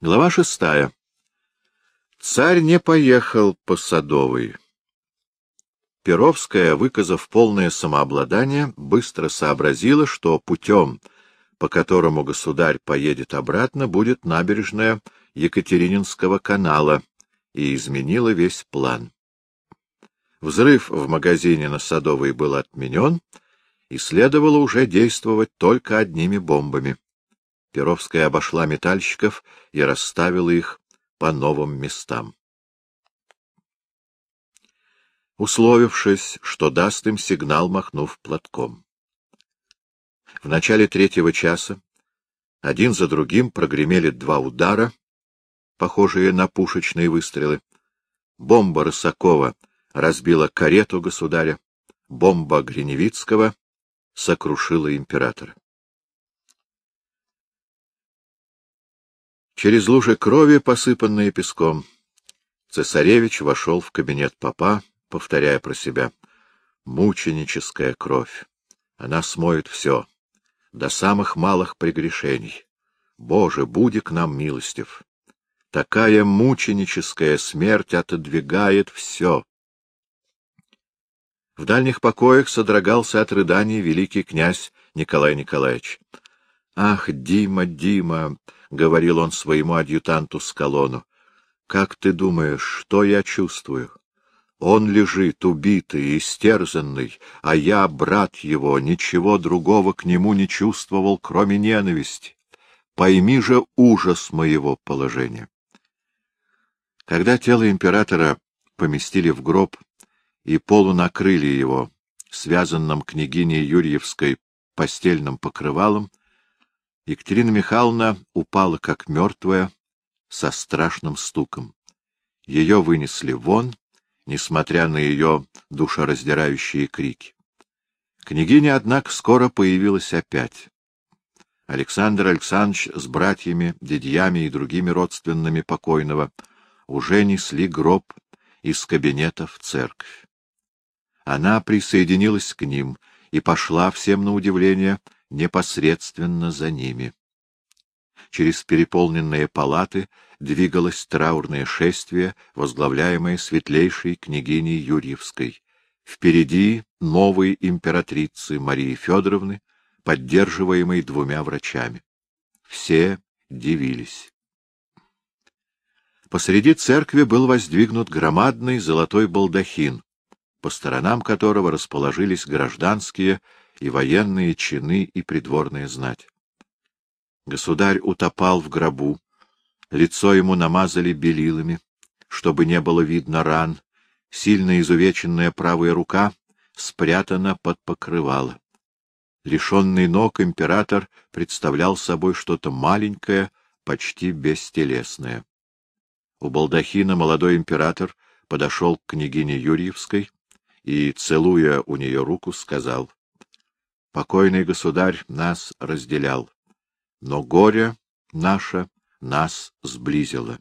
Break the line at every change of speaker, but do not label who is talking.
Глава шестая. Царь не поехал по Садовой. Перовская, выказав полное самообладание, быстро сообразила, что путем, по которому государь поедет обратно, будет набережная Екатерининского канала, и изменила весь план. Взрыв в магазине на Садовой был отменен, и следовало уже действовать только одними бомбами. Перовская обошла метальщиков и расставила их по новым местам. Условившись, что даст им сигнал, махнув платком. В начале третьего часа один за другим прогремели два удара, похожие на пушечные выстрелы. Бомба Рысакова разбила карету государя, бомба Гриневицкого сокрушила императора. Через лужи крови, посыпанные песком, цесаревич вошел в кабинет папа, повторяя про себя. Мученическая кровь. Она смоет все, до самых малых прегрешений. Боже, буди к нам милостив. Такая мученическая смерть отодвигает все. В дальних покоях содрогался от рыданий великий князь Николай Николаевич. «Ах, Дима, Дима!» — говорил он своему адъютанту Скалону. — Как ты думаешь, что я чувствую? Он лежит убитый, истерзанный, а я, брат его, ничего другого к нему не чувствовал, кроме ненависти. Пойми же ужас моего положения. Когда тело императора поместили в гроб и полунакрыли его, связанным княгиней Юрьевской постельным покрывалом, Екатерина Михайловна упала как мертвая, со страшным стуком. Ее вынесли вон, несмотря на ее душераздирающие крики. Княгиня, однако, скоро появилась опять. Александр Александрович с братьями, дядьями и другими родственными покойного уже несли гроб из кабинета в церковь. Она присоединилась к ним и пошла, всем на удивление, непосредственно за ними. Через переполненные палаты двигалось траурное шествие, возглавляемое светлейшей княгиней Юрьевской. Впереди новой императрицы Марии Федоровны, поддерживаемой двумя врачами. Все дивились. Посреди церкви был воздвигнут громадный золотой балдахин, по сторонам которого расположились гражданские и военные чины и придворная знать. Государь утопал в гробу, лицо ему намазали белилами, чтобы не было видно ран, сильно изувеченная правая рука спрятана под покрывало. Лишенный ног император представлял собой что-то маленькое, почти бестелесное. У балдахина молодой император подошел к княгине Юрьевской и, целуя у нее руку, сказал Покойный государь нас разделял, но горе наше нас сблизило.